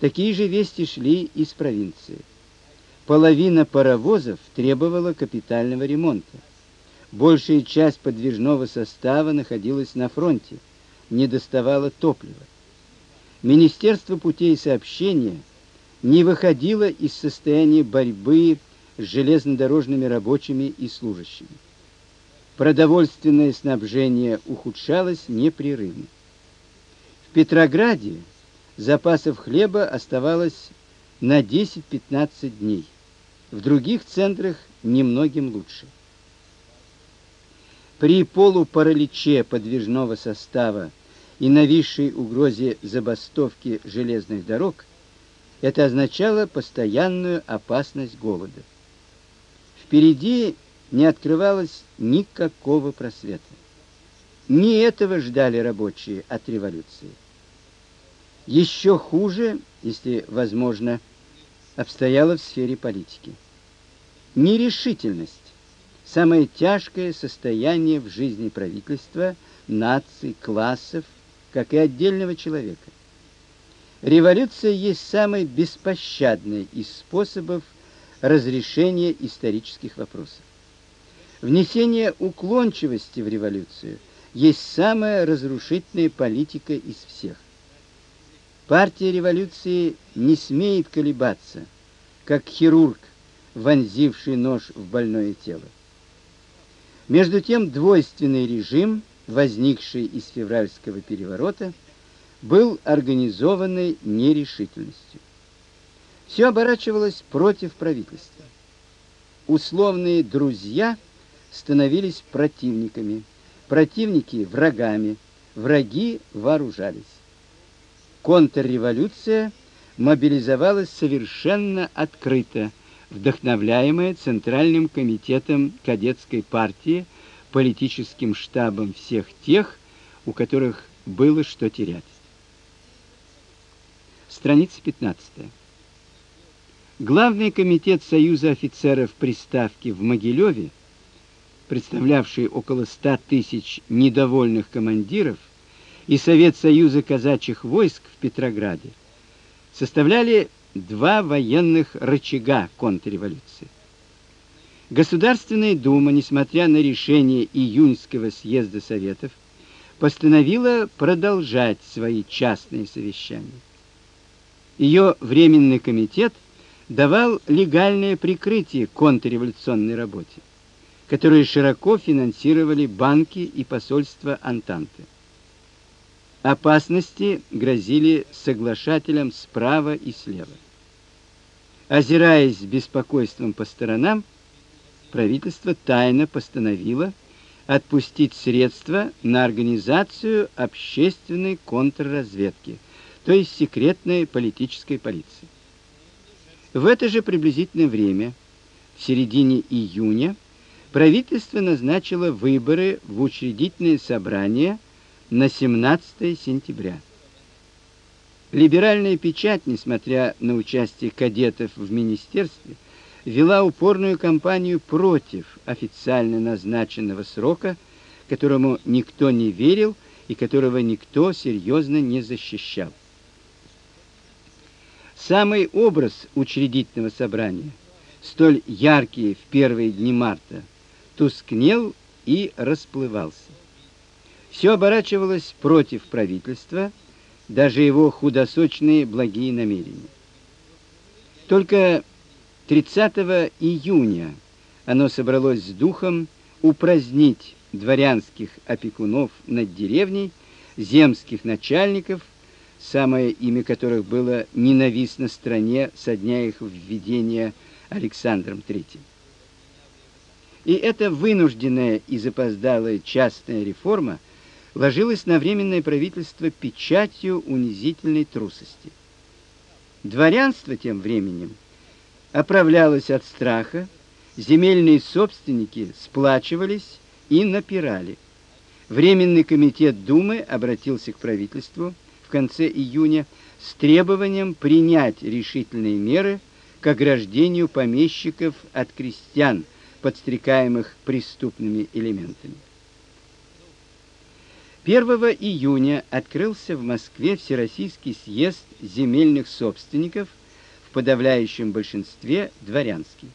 Такие же вести шли из провинции. Половина паровозов требовала капитального ремонта. Большая часть подвижного состава находилась на фронте, не доставало топлива. Министерство путей сообщения не выходило из состояния борьбы с железнодорожными рабочими и служащими. Продовольственное снабжение ухудшалось непрерывно. В Петрограде запасов хлеба оставалось на 10-15 дней. В других центрах немногим лучше. При полупараличе подвижного состава и нависшей угрозе забастовки железных дорог это означало постоянную опасность голода. Впереди не открывалось никакого просвета. Не этого ждали рабочие от революции. Еще хуже, если возможно, обстояло в сфере политики. Нерешительность самое тяжкое состояние в жизни правительства, наций, классов, как и отдельного человека. Революция есть самый беспощадный из способов разрешения исторических вопросов. Внесение уклончивости в революцию есть самая разрушительная политика из всех. Партия революции не смеет колебаться, как хирург, вонзивший нож в больное тело. Между тем двойственный режим, возникший из февральского переворота, был организованной нерешительностью. Все оборачивалось против правительства. Условные друзья становились противниками, противники врагами, враги вооружались. Контрреволюция мобилизовалась совершенно открыто вдохновляемая Центральным комитетом кадетской партии, политическим штабом всех тех, у которых было что терять. Страница 15. Главный комитет Союза офицеров приставки в Могилеве, представлявший около 100 тысяч недовольных командиров, и Совет Союза казачьих войск в Петрограде составляли два военных рычага контрреволюции. Государственная дума, несмотря на решение июньского съезда советов, постановила продолжать свои частные совещания. Ее временный комитет давал легальное прикрытие контрреволюционной работе, которую широко финансировали банки и посольства Антанты. Опасности грозили соглашателям справа и слева. Озираясь с беспокойством по сторонам, правительство тайно постановило отпустить средства на организацию общественной контрразведки, то есть секретной политической полиции. В это же приблизительное время, в середине июня, правительство назначило выборы в учредительное собрание на 17 сентября. Либеральная печать, несмотря на участие кадетов в министерстве, вела упорную кампанию против официально назначенного срока, которому никто не верил и которого никто серьезно не защищал. Самый образ учредительного собрания, столь яркий в первые дни марта, тускнел и расплывался. Все оборачивалось против правительства, даже его худосочные благие намерения. Только 30 июня оно собралось с духом упразднить дворянских опекунов над деревней, земских начальников, самое имя которых было ненавистно стране со дня их введения Александром III. И эта вынужденная и запоздалая частная реформа ложилось на временное правительство печатью унизительной трусости. Дворянство тем временем оправлялось от страха, земельные собственники сплачивались и напирали. Временный комитет Думы обратился к правительству в конце июня с требованием принять решительные меры к ограждению помещиков от крестьян, подстрекаемых преступными элементами. 1 июня открылся в Москве Всероссийский съезд земельных собственников, в подавляющем большинстве дворянский.